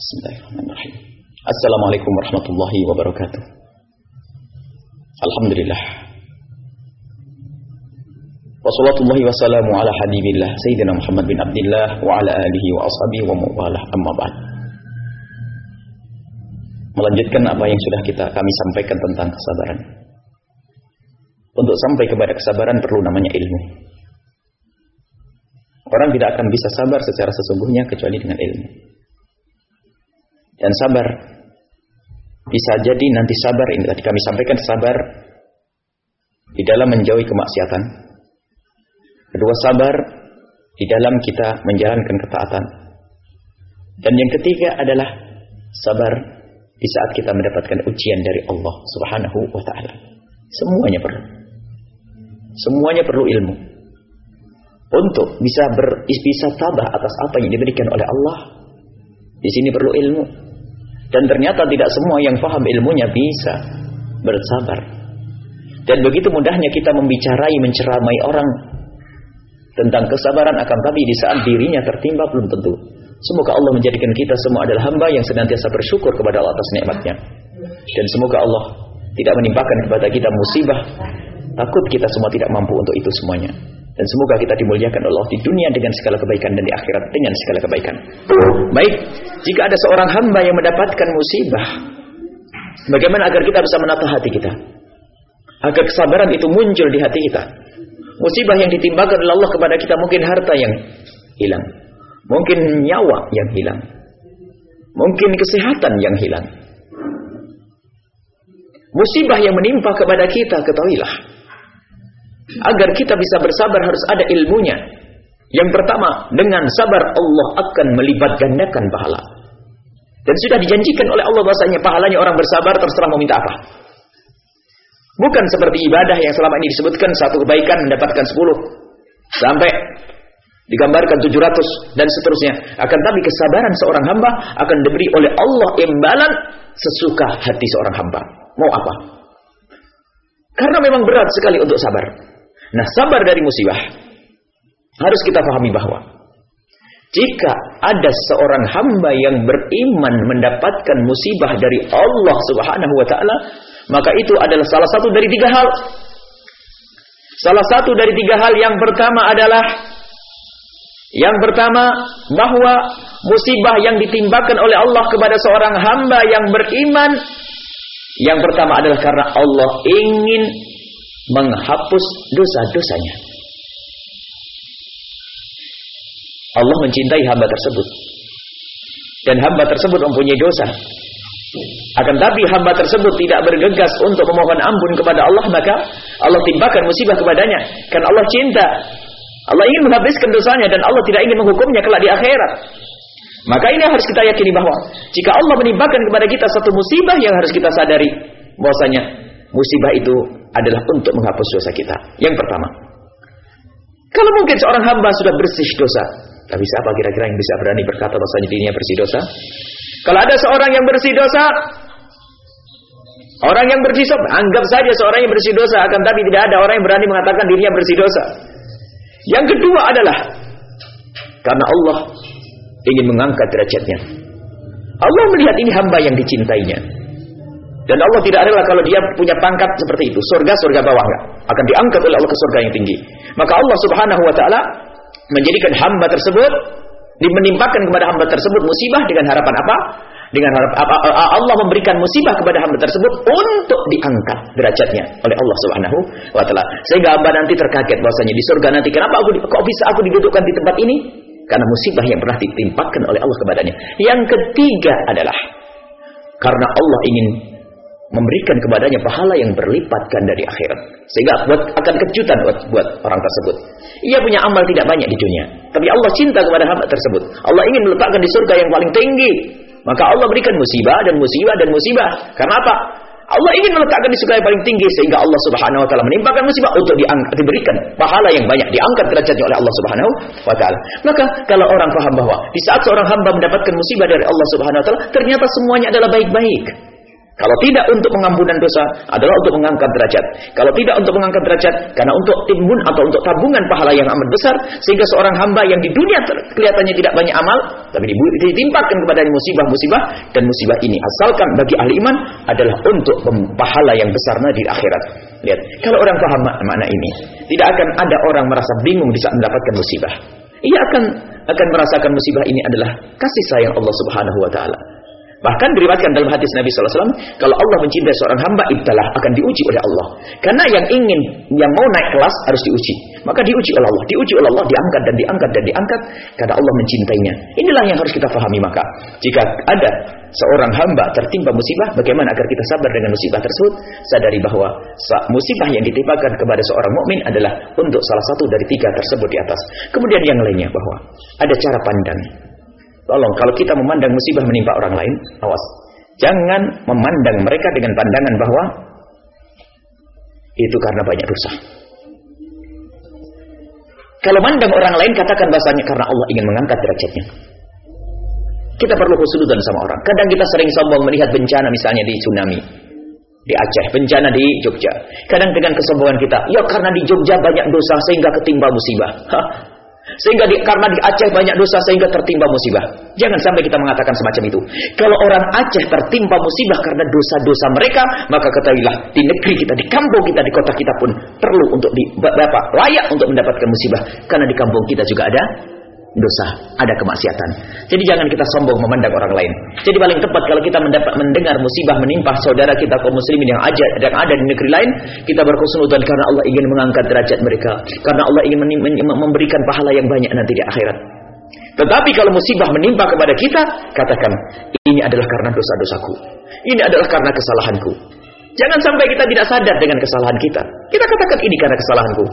Bismillahirrahmanirrahim. Assalamualaikum warahmatullahi wabarakatuh. Alhamdulillah. Wassalatullahi wassalamu ala habibillah Sayyidina Muhammad bin Abdullah wa ala alihi wa ashabihi wa mawalah amma ba'd. Melanjutkan apa yang sudah kita kami sampaikan tentang kesabaran. Untuk sampai kepada kesabaran perlu namanya ilmu. Orang tidak akan bisa sabar secara sesungguhnya kecuali dengan ilmu. Dan sabar bisa jadi nanti sabar ini tadi kami sampaikan sabar di dalam menjauhi kemaksiatan. Kedua sabar di dalam kita menjalankan ketaatan. Dan yang ketiga adalah sabar di saat kita mendapatkan ujian dari Allah Subhanahu wa taala. Semuanya perlu. Semuanya perlu ilmu. Untuk bisa ber, bisa tabah atas apa yang diberikan oleh Allah. Di sini perlu ilmu. Dan ternyata tidak semua yang paham ilmunya bisa bersabar. Dan begitu mudahnya kita membicarai, menceramai orang tentang kesabaran akan tapi di saat dirinya tertimpa belum tentu. Semoga Allah menjadikan kita semua adalah hamba yang senantiasa bersyukur kepada Allah atas nikmatnya. Dan semoga Allah tidak menimpakan kepada kita musibah. Takut kita semua tidak mampu untuk itu semuanya. Dan semoga kita dimuliakan Allah di dunia dengan segala kebaikan dan di akhirat dengan segala kebaikan. Baik, jika ada seorang hamba yang mendapatkan musibah, bagaimana agar kita bisa menata hati kita? Agar kesabaran itu muncul di hati kita. Musibah yang ditimbakan oleh Allah kepada kita mungkin harta yang hilang. Mungkin nyawa yang hilang. Mungkin kesehatan yang hilang. Musibah yang menimpa kepada kita, ketahuilah Agar kita bisa bersabar harus ada ilmunya. Yang pertama, dengan sabar Allah akan melibat gandakan pahala. Dan sudah dijanjikan oleh Allah bahasanya pahalanya orang bersabar terserah mau minta apa. Bukan seperti ibadah yang selama ini disebutkan satu kebaikan mendapatkan 10 sampai digambarkan 700 dan seterusnya. Akan tapi kesabaran seorang hamba akan diberi oleh Allah imbalan sesuka hati seorang hamba. Mau apa? Karena memang berat sekali untuk sabar. Nah, sabar dari musibah harus kita pahami bahwa jika ada seorang hamba yang beriman mendapatkan musibah dari Allah Subhanahu wa taala, maka itu adalah salah satu dari tiga hal. Salah satu dari tiga hal yang pertama adalah yang pertama bahwa musibah yang ditimbakan oleh Allah kepada seorang hamba yang beriman yang pertama adalah karena Allah ingin menghapus dosa-dosanya. Allah mencintai hamba tersebut. Dan hamba tersebut mempunyai dosa. Akan tapi hamba tersebut tidak bergegas untuk memohon ampun kepada Allah, maka Allah timpakan musibah kepadanya. Karena Allah cinta. Allah ingin menghabiskan dosanya dan Allah tidak ingin menghukumnya kelak di akhirat. Maka ini harus kita yakini bahwa jika Allah menimpakan kepada kita satu musibah yang harus kita sadari bahwasanya musibah itu adalah untuk menghapus dosa kita. Yang pertama. Kalau mungkin seorang hamba sudah bersih dosa, tapi siapa kira-kira yang bisa berani berkata bahwasanya dirinya bersih dosa? Kalau ada seorang yang bersih dosa, orang yang bersih dosa, anggap saja seorang yang bersih dosa, akan tapi tidak ada orang yang berani mengatakan dirinya bersih dosa. Yang kedua adalah karena Allah ingin mengangkat derajatnya. Allah melihat ini hamba yang dicintainya. Dan Allah tidak rela kalau dia punya pangkat seperti itu. Surga, surga bawah enggak. Akan diangkat oleh Allah ke surga yang tinggi. Maka Allah subhanahu wa ta'ala menjadikan hamba tersebut, dimenimpakan kepada hamba tersebut musibah dengan harapan apa? Dengan harap Allah memberikan musibah kepada hamba tersebut untuk diangkat derajatnya oleh Allah Subhanahu wa taala. Sehingga hamba nanti terkaget bahwasanya di surga nanti kenapa aku kok bisa aku didudukkan di tempat ini? Karena musibah yang pernah ditimpakan oleh Allah kepadanya. Yang ketiga adalah karena Allah ingin memberikan kepadanya pahala yang berlipatkan dari akhirat. Sehingga buat akan kejutan buat, buat orang tersebut. Ia punya amal tidak banyak di dunia, tapi Allah cinta kepada hamba tersebut. Allah ingin meletakkan di surga yang paling tinggi. Maka Allah berikan musibah dan musibah dan musibah. Karena apa? Allah ingin meletakkan di surga yang paling tinggi sehingga Allah Subhanahu wa taala menimpakan musibah untuk diangkat diberikan pahala yang banyak diangkat derajatnya oleh Allah Subhanahu wa taala. Maka kalau orang paham bahwa di saat seorang hamba mendapatkan musibah dari Allah Subhanahu wa taala ternyata semuanya adalah baik-baik. Kalau tidak untuk pengampunan dosa adalah untuk mengangkat derajat. Kalau tidak untuk mengangkat derajat karena untuk timbun atau untuk tabungan pahala yang amat besar sehingga seorang hamba yang di dunia kelihatannya tidak banyak amal tapi ditimpakan kepada musibah-musibah dan musibah ini asalkan bagi ahli iman adalah untuk pahala yang besar di akhirat. Lihat, kalau orang paham makna ini, tidak akan ada orang merasa bingung di saat mendapatkan musibah. Ia akan akan merasakan musibah ini adalah kasih sayang Allah Subhanahu wa taala. Bahkan diriwayatkan dalam hadis Nabi SAW, kalau Allah mencintai seorang hamba, ibtalah akan diuji oleh Allah. Karena yang ingin, yang mau naik kelas harus diuji. Maka diuji oleh Allah, diuji oleh Allah, diangkat dan diangkat dan diangkat, karena Allah mencintainya. Inilah yang harus kita fahami maka. Jika ada seorang hamba tertimpa musibah, bagaimana agar kita sabar dengan musibah tersebut? Sadari bahwa musibah yang ditimpakan kepada seorang mukmin adalah untuk salah satu dari tiga tersebut di atas. Kemudian yang lainnya bahwa ada cara pandang Tolong kalau kita memandang musibah menimpa orang lain, awas. Jangan memandang mereka dengan pandangan bahwa itu karena banyak dosa. Kalau mandang orang lain katakan bahasanya karena Allah ingin mengangkat derajatnya. Kita perlu khusnudan sama orang. Kadang kita sering sombong melihat bencana misalnya di tsunami. Di Aceh, bencana di Jogja. Kadang dengan kesombongan kita, ya karena di Jogja banyak dosa sehingga ketimpa musibah. Hah, sehingga di, karena di Aceh banyak dosa sehingga tertimpa musibah. Jangan sampai kita mengatakan semacam itu. Kalau orang Aceh tertimpa musibah karena dosa-dosa mereka, maka ketahuilah di negeri kita, di kampung kita, di kota kita pun perlu untuk di, Bapak layak untuk mendapatkan musibah. Karena di kampung kita juga ada dosa, ada kemaksiatan. Jadi jangan kita sombong memandang orang lain. Jadi paling tepat kalau kita mendapat mendengar musibah menimpa saudara kita kaum muslimin yang ada yang ada di negeri lain, kita berkhusnudzon karena Allah ingin mengangkat derajat mereka, karena Allah ingin memberikan pahala yang banyak nanti di akhirat. Tetapi kalau musibah menimpa kepada kita, katakan, ini adalah karena dosa-dosaku. Ini adalah karena kesalahanku. Jangan sampai kita tidak sadar dengan kesalahan kita. Kita katakan ini karena kesalahanku.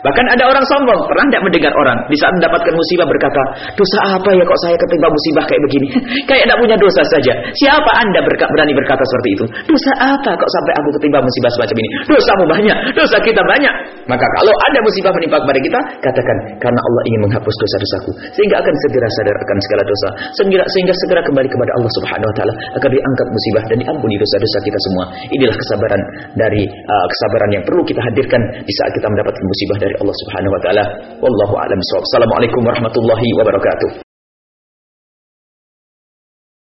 Bahkan ada orang sombong, pernah tidak mendengar orang di saat mendapatkan musibah berkata, dosa apa ya kok saya ketimpa musibah kayak begini? kayak tidak punya dosa saja. Siapa anda berka berani berkata seperti itu? Dosa apa kok sampai aku ketimpa musibah semacam ini? Dosamu banyak, dosa kita banyak. Maka kalau ada musibah menimpa kepada kita, katakan karena Allah ingin menghapus dosa-dosaku, sehingga akan segera sadar akan segala dosa, sehingga, sehingga segera kembali kepada Allah Subhanahu Wa Taala akan diangkat musibah dan diampuni dosa-dosa kita semua. Inilah kesabaran dari uh, kesabaran yang perlu kita hadirkan di saat kita mendapatkan musibah dari dari Allah Subhanahu wa taala. Wallahu a'lam Assalamualaikum warahmatullahi wabarakatuh.